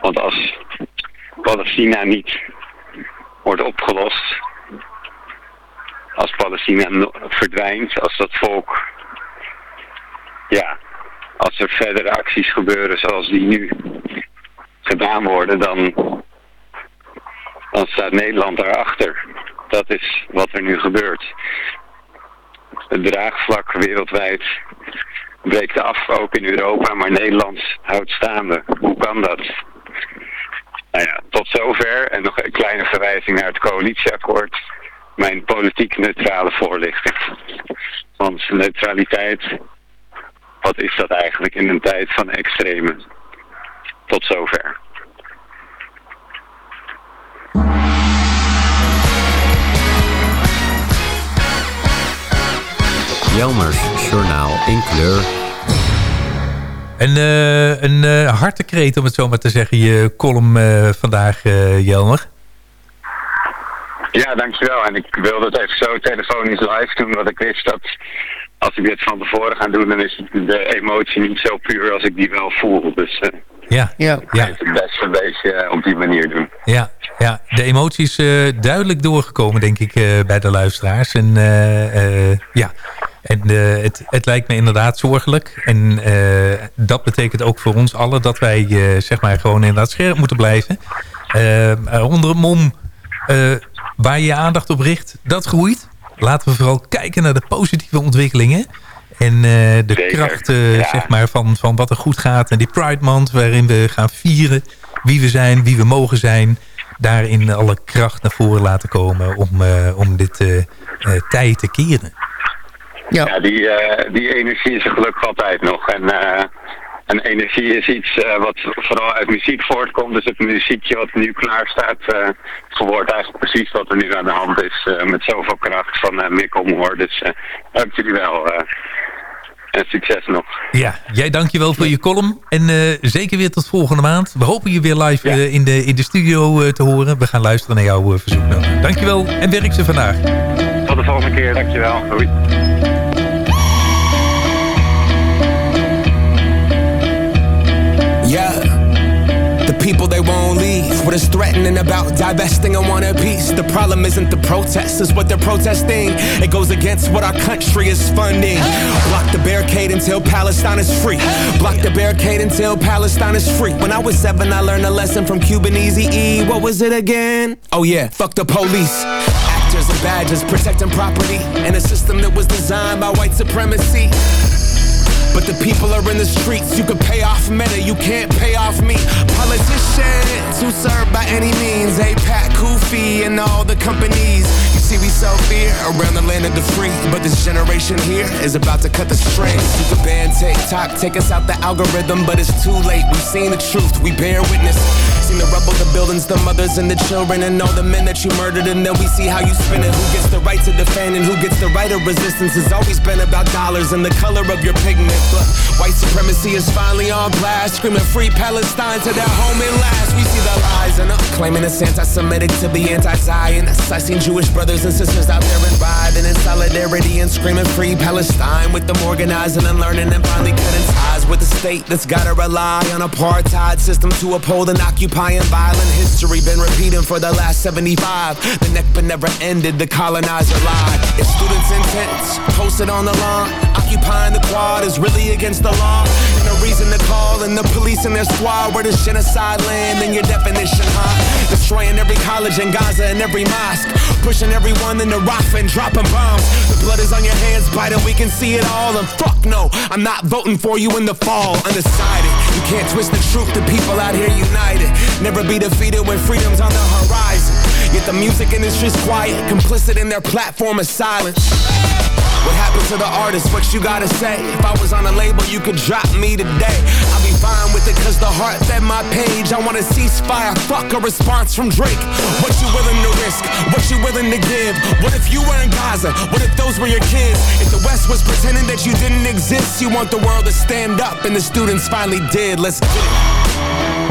Want als Palestina niet wordt opgelost, als Palestina verdwijnt, als dat volk, ja, als er verdere acties gebeuren zoals die nu gedaan worden, dan, dan staat Nederland daarachter. Dat is wat er nu gebeurt. Het draagvlak wereldwijd breekt af, ook in Europa, maar Nederland houdt staande. Hoe kan dat? Nou ja, tot zover. En nog een kleine verwijzing naar het coalitieakkoord mijn politiek neutrale voorlichting. Want neutraliteit, wat is dat eigenlijk in een tijd van extreme? Tot zover. Jelmers Journaal in kleur. Een, eh, een eh, hartekreet, om het zo maar te zeggen, je column eh, vandaag, eh, Jelmer. Ja, dankjewel. En ik wilde het even zo telefonisch live doen, want ik wist dat als ik dit van tevoren ga doen, dan is de emotie niet zo puur als ik die wel voel. Dus eh Ja, ja. ik ga het best een beetje eh, op die manier doen. Ja, ja, de emotie is eh, duidelijk doorgekomen, denk ik, eh, bij de luisteraars. En eh, eh, ja, en, eh, het, het lijkt me inderdaad zorgelijk. En eh, dat betekent ook voor ons allen dat wij eh, zeg maar gewoon inderdaad scherp moeten blijven. Eh, onder een mom eh, waar je je aandacht op richt, dat groeit. Laten we vooral kijken naar de positieve ontwikkelingen. En eh, de kracht eh, zeg maar, van, van wat er goed gaat. En die Pride Month waarin we gaan vieren wie we zijn, wie we mogen zijn. Daarin alle kracht naar voren laten komen om, eh, om dit eh eh, tij te keren. Ja, die, eh, die energie is er gelukkig altijd nog. En, eh, en energie is iets eh, wat vooral uit muziek voortkomt. Dus het muziekje wat nu klaar staat, eh verwoordt eigenlijk precies wat er nu aan de hand is. eh, met zoveel kracht van uh, Mikkel Moor. Dus dank jullie wel. en succes nog. Ja, jij dankjewel voor je column. En zeker weer tot volgende maand. We hopen je weer live in, de, in de studio te horen. We gaan luisteren naar jouw uh, verzoeknummer. Dankjewel en werk ze vandaag. Tot de volgende keer, dankjewel. Doei. What is threatening about divesting and want a piece? The problem isn't the protests, it's what they're protesting. It goes against what our country is funding. Block the barricade until Palestine is free. Block the barricade until Palestine is free. When I was seven, I learned a lesson from Cuban Easy E. What was it again? Oh yeah, fuck the police. Actors and badges protecting property in a system that was designed by white supremacy. But the people are in the streets. You can pay off meta, you can't pay off me. Politicians who serve by any means. APAC, Kofi, and all the companies. See, we sell fear around the land of the free. But this generation here is about to cut the strings. You can ban TikTok, take us out the algorithm, but it's too late. We've seen the truth, we bear witness. Seen the rubble, the buildings, the mothers, and the children, and all the men that you murdered. And then we see how you spin it. Who gets the right to defend and who gets the right of resistance? It's always been about dollars and the color of your pigment. But white supremacy is finally on blast, screaming free Palestine to their home at last. We see the lies and uh, claiming it's anti-Semitic to be anti-Zionist. I seen Jewish brothers and sisters out there and riding in solidarity and screaming free Palestine with them organizing and learning and finally cutting ties with the state that's gotta rely on apartheid system to uphold an occupying violent history. Been repeating for the last 75. The Nakba never ended, the colonizer lied. If students' intents posted on the lawn, occupying the quad is really against the law. And a reason to call and the police and their squad where does genocide land in your definition, huh? Destroying every college in Gaza and every mosque. Pushing everyone into Rafah and dropping bombs. The blood is on your hands, Biden, we can see it all. And fuck no, I'm not voting for you in the fall. Undecided, you can't twist the truth. The people out here united. Never be defeated when freedom's on the horizon. Yet the music industry's quiet, complicit in their platform of silence. What happened to the artist? What you gotta say? If I was on a label, you could drop me today. I'll be fine with it cause the heart fed my page. I want a ceasefire, fuck a response from Drake. What you willing to risk? What you willing to give? What if you were in Gaza? What if those were your kids? If the West was pretending that you didn't exist, you want the world to stand up, and the students finally did. Let's get it.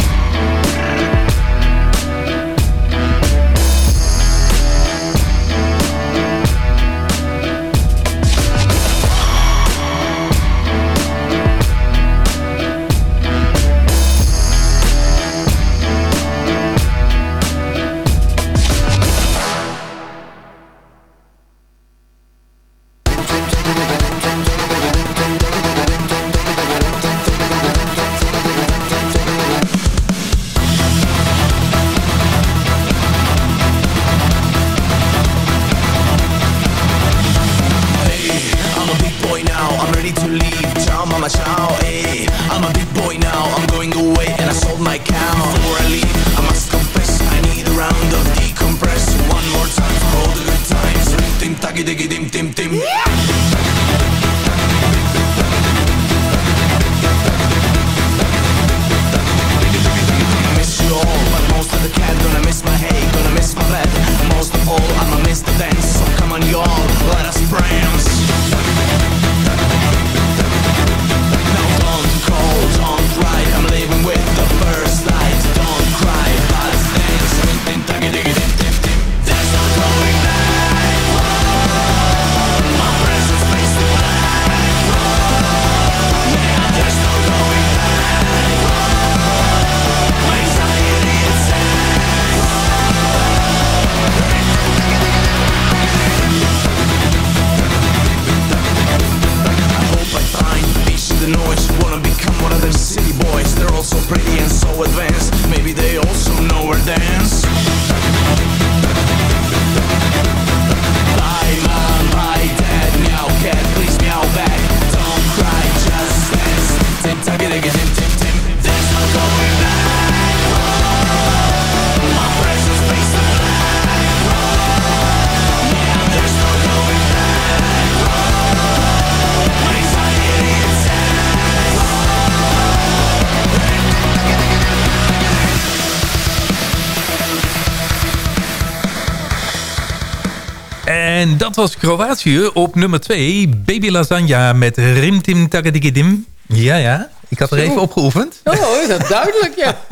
Was Kroatië op nummer 2. Baby Lasagna met Rimtim Tagadigidim. Ja, ja. Ik had er Zo. even opgeoefend. Oh, is dat duidelijk, ja.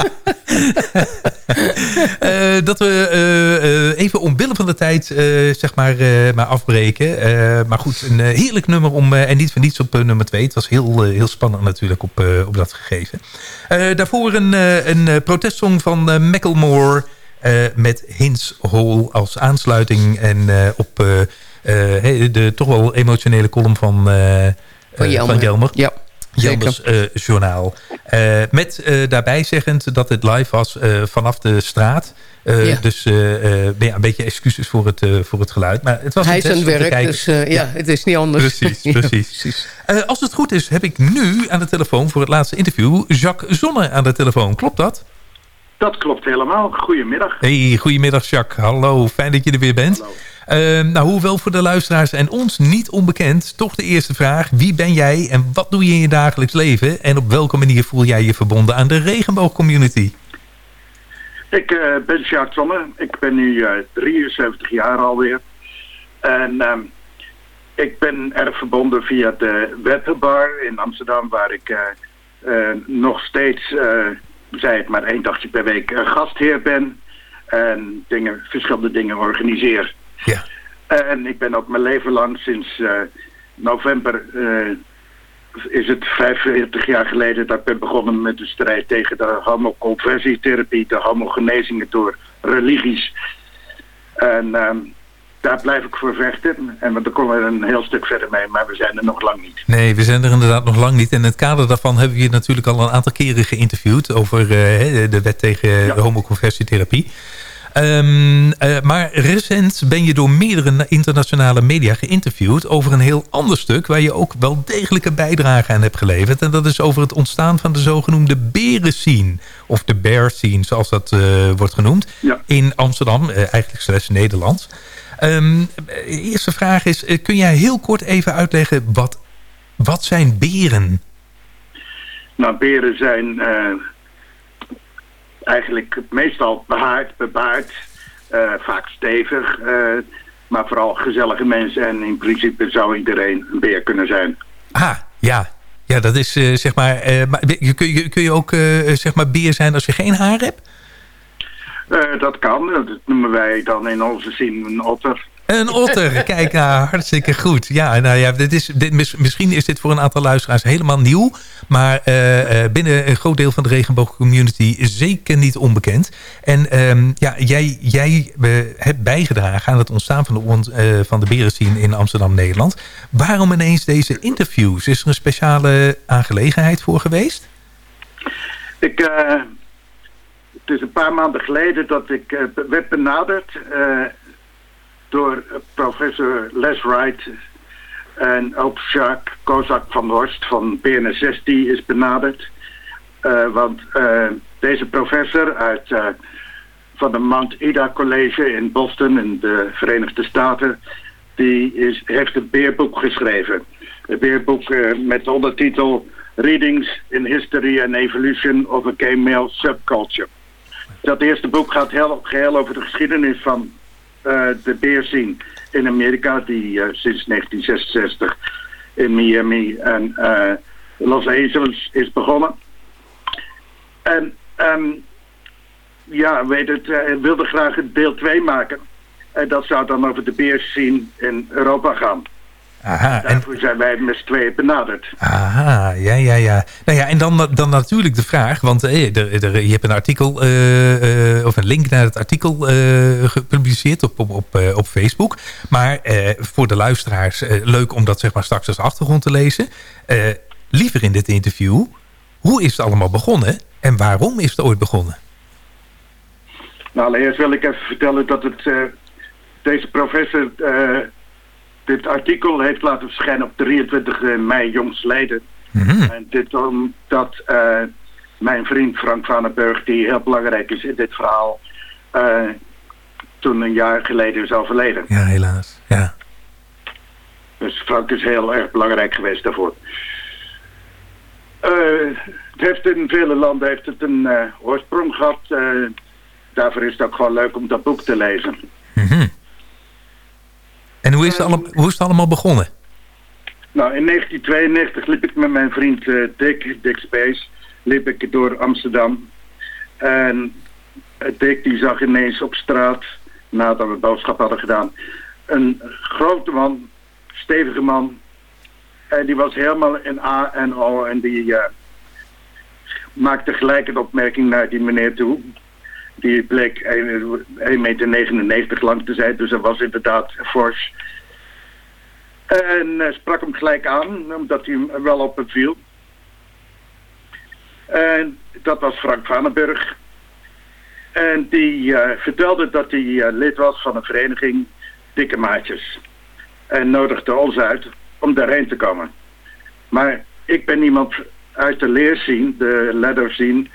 Eh, dat we eh, eh, even omwille van de tijd zeg maar, maar afbreken. Maar goed, een heerlijk nummer om, en niet voor niets op nummer 2. Het was heel, heel spannend natuurlijk op, op dat gegeven. Daarvoor een, een protestsong van Macklemore met Hints Hole als aansluiting. En op de toch wel emotionele column van, eh, Van eh, Jelmer. van Jelmer. Ja, Jelmers eh, journaal. Eh, met eh, daarbij zeggend dat het live was eh, vanaf de straat. Eh, Ja. Dus eh, eh, ja, een beetje excuses voor het, eh, voor het geluid. Maar het was Hij een is aan het werk, dus eh, ja, het is niet anders. Precies, Ja, precies. Eh, als het goed is, heb ik nu aan de telefoon voor het laatste interview... Jacques Zonne aan de telefoon. Klopt dat? Dat klopt helemaal. Goedemiddag. Hey, goedemiddag Jacques. Hallo, fijn dat je er weer bent. Eh, nou, hoewel voor de luisteraars en ons niet onbekend... toch de eerste vraag. Wie ben jij en wat doe je in je dagelijks leven? En op welke manier voel jij je verbonden aan de regenboogcommunity? Ik eh, ben Jacques Zonne. Ik ben nu eh, 73 jaar alweer. En ehm, ik ben erg verbonden via de Webbar in Amsterdam... waar ik eh, nog steeds, zij het maar één dagje per week, gastheer ben. En dingen, verschillende dingen organiseer. Ja. En ik ben ook mijn leven lang sinds eh, november... eh, is het 45 jaar geleden dat ik ben begonnen met de strijd tegen de homoconversietherapie, de homogenezingen door religies. En ehm, daar blijf ik voor vechten. En want dan komen we een heel stuk verder mee, maar we zijn er nog lang niet. Nee, we zijn er inderdaad nog lang niet. En in het kader daarvan hebben we je natuurlijk al een aantal keren geïnterviewd... over eh, de wet tegen homoconversietherapie. Ehm, eh, maar recent ben je door meerdere na- internationale media geïnterviewd... over een heel ander stuk waar je ook wel degelijke bijdrage aan hebt geleverd. En dat is over het ontstaan van de zogenoemde berenscene. Of de bear scene, zoals dat eh, wordt genoemd. In Amsterdam, eh, eigenlijk slash Nederland. Ehm, eerste vraag is, kun jij heel kort even uitleggen... wat, wat zijn beren? Nou, beren zijn eigenlijk meestal behaard, bebaard, eh, vaak stevig, eh, maar vooral gezellige mensen. En in principe zou iedereen een beer kunnen zijn. Ah, ja. Ja, dat is eh, zeg maar... maar kun, je, kun je ook zeg maar beer zijn als je geen haar hebt? Dat kan, dat noemen wij dan in onze zin een otter. Een otter, kijk nou, hartstikke goed. Ja, nou ja, dit is, dit, mis- misschien is dit voor een aantal luisteraars helemaal nieuw. Maar eh, eh, binnen een groot deel van de regenboogcommunity zeker niet onbekend. En ehm, ja, jij, jij eh, hebt bijgedragen aan het ontstaan van de, eh, van de in Amsterdam-Nederland. Waarom ineens deze interviews? Is er een speciale aangelegenheid voor geweest? Ik, het is een paar maanden geleden dat ik werd benaderd door eh, professor Les Wright en ook Jacques Kozak van Horst van PNSS die is benaderd. Eh, want eh, deze professor uit van de Mount Ida College in Boston in de Verenigde Staten, die is, heeft een beerboek geschreven. Een beerboek met de ondertitel Readings in History and Evolution of a Gay Male Subculture. Dat eerste boek gaat heel, geheel over de geschiedenis van de beerscene in Amerika, die eh, sinds 1966 in Miami en eh, Los Angeles is begonnen. En ehm, ja, weet het, eh, wilde graag een deel 2 maken. En dat zou dan over de beerscene in Europa gaan. Aha, en, Daarvoor zijn wij met z'n tweeën benaderd. aha, ja, ja, ja. Nou ja, en dan, dan natuurlijk de vraag, want eh, er, er, je hebt een artikel, eh, eh, of een link naar het artikel gepubliceerd op, op, op, op Facebook. Maar voor de luisteraars, leuk om dat zeg maar straks als achtergrond te lezen. Liever in dit interview, hoe is het allemaal begonnen en waarom is het ooit begonnen? Nou, allereerst wil ik even vertellen dat het, deze professor dit artikel heeft laten verschijnen op 23 mei jongstleden. En dit omdat eh, mijn vriend Frank van den Burg, die heel belangrijk is in dit verhaal, eh, toen een jaar geleden is overleden. Ja, helaas. Ja. Dus Frank is heel erg belangrijk geweest daarvoor. Eh, het heeft in vele landen heeft het een eh, oorsprong gehad. eh, daarvoor is het ook gewoon leuk om dat boek te lezen. En hoe is, het allemaal, hoe is het allemaal begonnen? Nou, in 1992 liep ik met mijn vriend eh, Dick, Dick Space, liep ik door Amsterdam. En eh, Dick die zag ineens op straat, nadat we boodschap hadden gedaan, een grote man, stevige man. En die was helemaal in A en O en die eh, maakte gelijk een opmerking naar die meneer toe. Die bleek 1,99 meter lang te zijn, dus dat was inderdaad fors. En eh, sprak hem gelijk aan, omdat hij hem wel op hem viel. En dat was Frank Vanenburg. En die eh, vertelde dat hij eh, lid was van een vereniging Dikke Maatjes. En nodigde ons uit om daarheen te komen. Maar ik ben iemand uit de leerzien, de letter zien.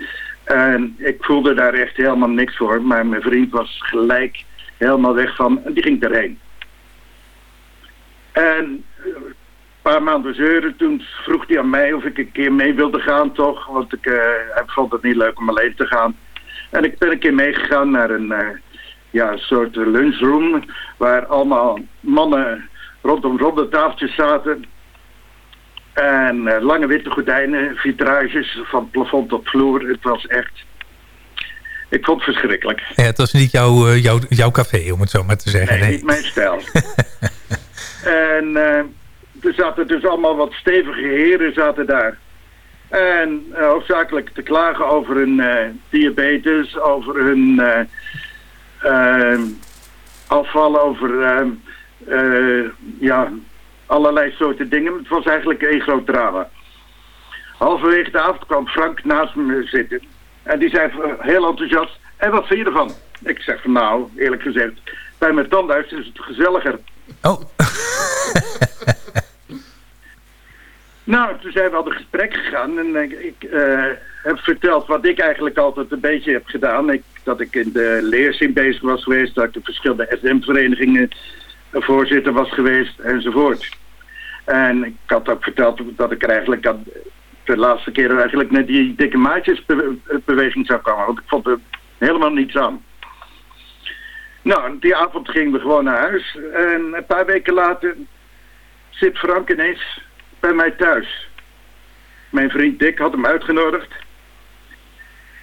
En ik voelde daar echt helemaal niks voor. Maar mijn vriend was gelijk helemaal weg van en die ging erheen. En een paar maanden zeuren, toen vroeg hij aan mij of ik een keer mee wilde gaan toch. Want ik, eh, hij vond het niet leuk om alleen te gaan. En ik ben een keer meegegaan naar een, eh, ja, soort lunchroom. Waar allemaal mannen rondom ronde tafeltjes zaten. En eh, lange witte gordijnen, vitrages van plafond tot vloer. Het was echt... Ik vond het verschrikkelijk. Ja, het was niet jouw, eh, jouw, jouw café, om het zo maar te zeggen. Nee, Nee. niet mijn stijl. en eh, er zaten dus allemaal wat stevige heren zaten daar. En hoofdzakelijk te klagen over hun diabetes, over hun eh, eh, afval, over ja, allerlei soorten dingen. Het was eigenlijk één groot drama. Halverwege de avond kwam Frank naast me zitten. En die zei eh, heel enthousiast, en wat vind je ervan? Ik zeg van nou, eerlijk gezegd, bij mijn tandarts is het gezelliger. Oh. Nou, toen zijn we al een gesprek gegaan en ik, ik eh, heb verteld wat ik eigenlijk altijd een beetje heb gedaan. Ik, dat ik in de leerzin bezig was geweest, dat ik de verschillende SM-verenigingen voorzitter was geweest enzovoort. En ik had ook verteld dat ik er eigenlijk aan, de laatste keer eigenlijk naar die dikke maatjesbeweging zou komen, want ik vond er helemaal niets aan. Nou, die avond gingen we gewoon naar huis en een paar weken later zit Frank ineens bij mij thuis. Mijn vriend Dick had hem uitgenodigd.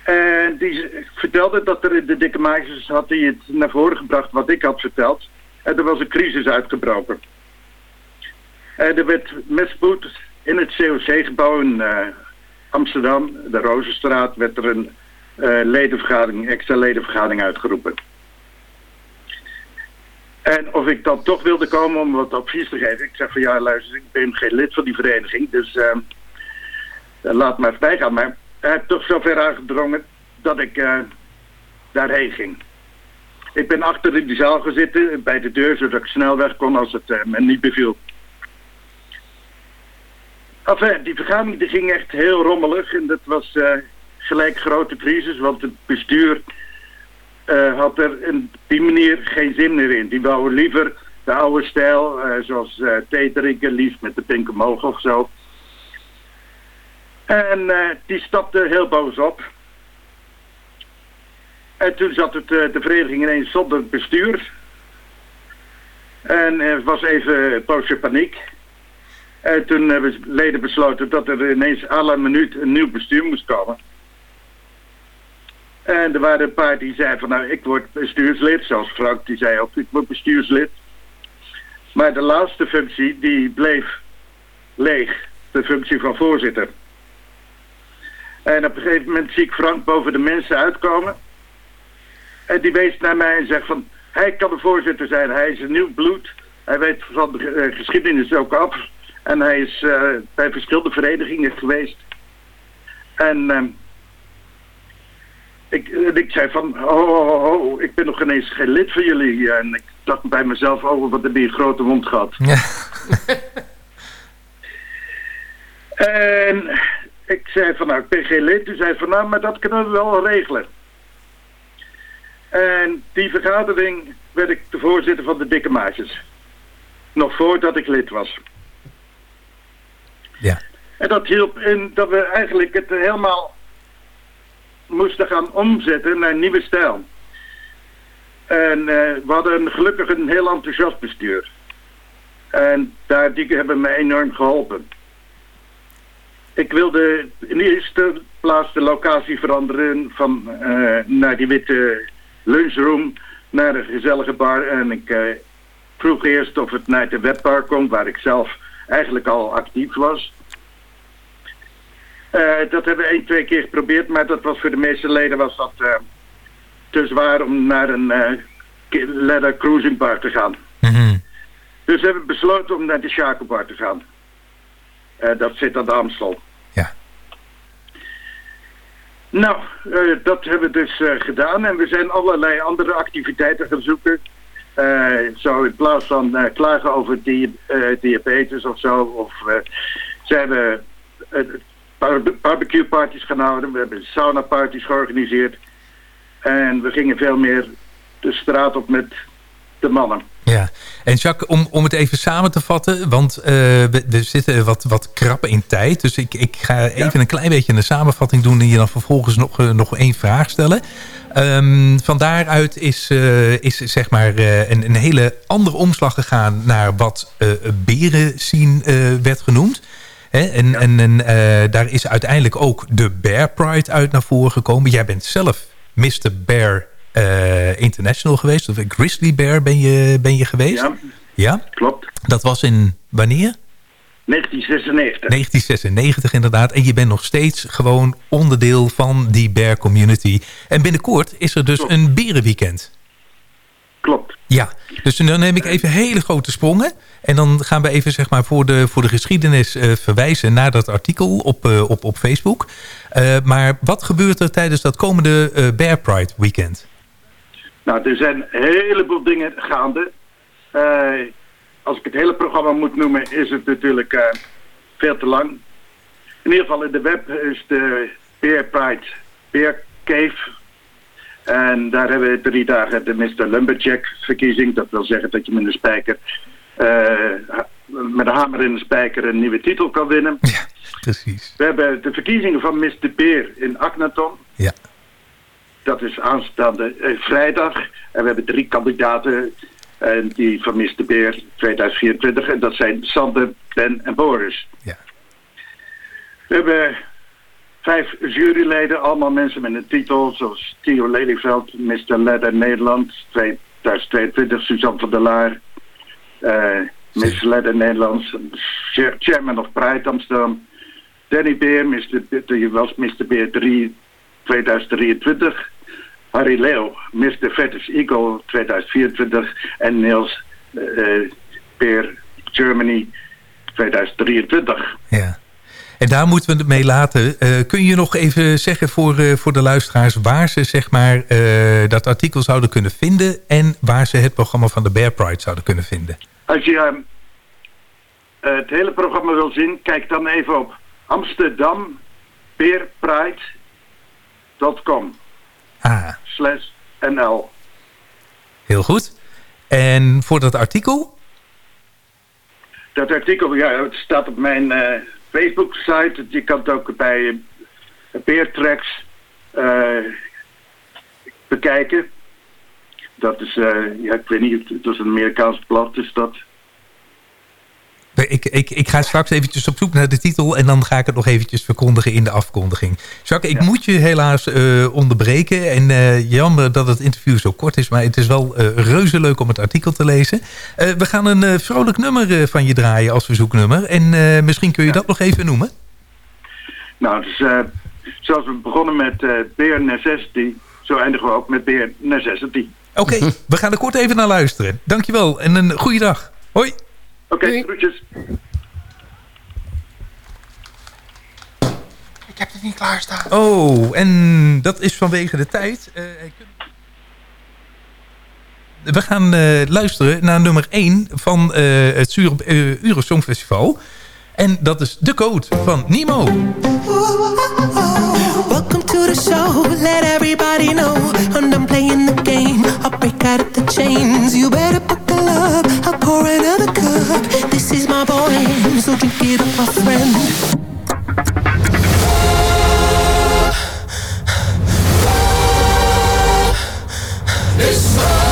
En die vertelde dat er in de dikke maatjes had hij het naar voren gebracht wat ik had verteld. En er was een crisis uitgebroken. En er werd met spoed in het COC-gebouw in eh, Amsterdam, de Rozenstraat, werd er een eh, ledenvergadering, extra ledenvergadering uitgeroepen. En of ik dan toch wilde komen om wat advies te geven. Ik zeg van ja, luister, ik ben geen lid van die vereniging, dus eh, laat maar voorbij gaan. Maar hij heeft toch zover aangedrongen dat ik daarheen ging. Ik ben achter in die zaal gaan zitten, bij de deur, zodat ik snel weg kon als het eh, me niet beviel. Enfin, die vergadering die ging echt heel rommelig en dat was eh, gelijk grote crisis, want het bestuur eh, had er op die manier geen zin meer in. Die wouden liever de oude stijl, zoals uh, thee drinken, liefst met de pink omhoog of zo. En die stapte heel boos op. En toen zat het, eh, de vereniging ineens zonder bestuur. En er was even een poosje paniek. En toen hebben leden besloten dat er ineens la minuut een nieuw bestuur moest komen. En er waren een paar die zeiden van nou, ik word bestuurslid. Zoals Frank, die zei ook, ik word bestuurslid. Maar de laatste functie, die bleef leeg. De functie van voorzitter. En op een gegeven moment zie ik Frank boven de mensen uitkomen. En die wees naar mij en zegt van, hij kan de voorzitter zijn. Hij is een nieuw bloed. Hij weet van de eh, geschiedenis ook af. En hij is eh, bij verschillende verenigingen geweest. En... ehm, ik, ik zei van, ho, ik ben nog ineens geen lid van jullie. En ik dacht bij mezelf, oh, wat heb je een grote mond gehad. Ja. en ik zei van, nou, ik ben geen lid. Toen zei van, nou, maar dat kunnen we wel regelen. En die vergadering werd ik de voorzitter van de Dikke Maatjes. Nog voordat ik lid was. Ja. En dat hielp in dat we eigenlijk het helemaal moesten gaan omzetten naar een nieuwe stijl. En eh, we hadden gelukkig een heel enthousiast bestuur. En daar, die hebben me enorm geholpen. Ik wilde in de eerste plaats de locatie veranderen van eh, naar die witte lunchroom naar een gezellige bar. En ik eh, vroeg eerst of het naar de webbar kon, waar ik zelf eigenlijk al actief was. Eh, dat hebben we één, twee keer geprobeerd, maar dat was voor de meeste leden was dat eh, te zwaar om naar een leather cruising bar te gaan. Dus we hebben besloten om naar de Shaco bar te gaan. Dat zit aan de Amstel. Nou, eh, dat hebben we dus eh, gedaan en we zijn allerlei andere activiteiten gaan zoeken. Eh, zo in plaats van klagen over di diabetes of zo, of zijn we bar- barbecue parties gaan houden, we hebben sauna parties georganiseerd en we gingen veel meer de straat op met de mannen. Ja, en Jacques, om, om het even samen te vatten, want eh, we, we zitten wat, wat krap in tijd. Dus ik, ik ga even een klein beetje een samenvatting doen en je dan vervolgens nog, eh, nog één vraag stellen. Ehm, van daaruit is, eh, is zeg maar een, een hele andere omslag gegaan naar wat beren zien werd genoemd. Hè? En, en, en daar is uiteindelijk ook de Bear Pride uit naar voren gekomen. Jij bent zelf Mr. Bear eh, International geweest. Of Grizzly Bear ben je, ben je geweest. Ja, Ja? klopt. Dat was in wanneer? 1996. 1996 inderdaad. En je bent nog steeds gewoon onderdeel van die bear community. En binnenkort is er dus een berenweekend. Klopt. Ja, dus dan neem ik even hele grote sprongen. En dan gaan we even zeg maar, voor, de, voor de geschiedenis eh, verwijzen naar dat artikel op, eh, op, op Facebook. Maar wat gebeurt er tijdens dat komende Bear Pride weekend? Nou, er zijn een heleboel dingen gaande. Eh, als ik het hele programma moet noemen, is het natuurlijk eh, veel te lang. In ieder geval in de web is de Beer Pride Beer Cave. En daar hebben we drie dagen de Mr. Lumberjack verkiezing. Dat wil zeggen dat je met een spijker, eh, met een hamer in een spijker een nieuwe titel kan winnen. Precies. We hebben de verkiezingen van Mr. Beer in Aknaton. Ja. Dat is aanstaande eh, vrijdag. En we hebben drie kandidaten. En die van Mr. Beer 2024. En dat zijn Sander, Ben en Boris. Ja. We hebben vijf juryleden. Allemaal mensen met een titel. Zoals Theo Lelyveld, Mr. Ledder Nederland 2022. Suzanne van der Laar. eh Miss Ledder Nederlands. Chair- Chairman of Pride Amsterdam. Danny Beer, Mr. Die was Mr. Beer 3 2023. Harry Leeuw, Mr. Vetters Eagle 2024. En Niels eh, Beer Germany 2023. Ja. En daar moeten we het mee laten. Eh, kun je nog even zeggen voor, eh, voor de luisteraars... waar ze zeg maar, eh, dat artikel zouden kunnen vinden... en waar ze het programma van de Bear Pride zouden kunnen vinden? Als je ehm, eh, het hele programma wil zien, kijk dan even op amsterdambeerpride.com Ah, slash nl. heel goed. En voor dat artikel? Dat artikel ja, het staat op mijn eh, Facebook-site. Je kan het ook bij uh, Beertracks eh, bekijken. Dat is, eh, ja, ik weet niet, het is een Amerikaans blad, is dat. Ik, ik, ik ga straks eventjes op zoek naar de titel... en dan ga ik het nog eventjes verkondigen in de afkondiging. Jacques, ik moet je helaas eh, onderbreken. En eh, jammer dat het interview zo kort is... maar het is wel eh, reuze leuk om het artikel te lezen. We gaan een vrolijk nummer van je draaien als verzoeknummer. En misschien kun je dat nog even noemen? Nou, dus zoals we begonnen met eh Beer Necessity, zo eindigen we ook met Beer Necessity. Oké, we gaan er kort even naar luisteren. Dankjewel en een goede dag. Hoi. Oké, groetjes. Ik heb het niet klaarstaan. Oh, en dat is vanwege de tijd. Eh, we gaan eh, luisteren naar nummer 1 van eh, het Zure, eh, Eurosong Festival. En dat is De Code van Nemo. Welcome to the show, let everybody know I'm done playing the game, I'll break out of the chains You better buckle up, I'll pour another cup This is my boy, so drink it up my friend. This story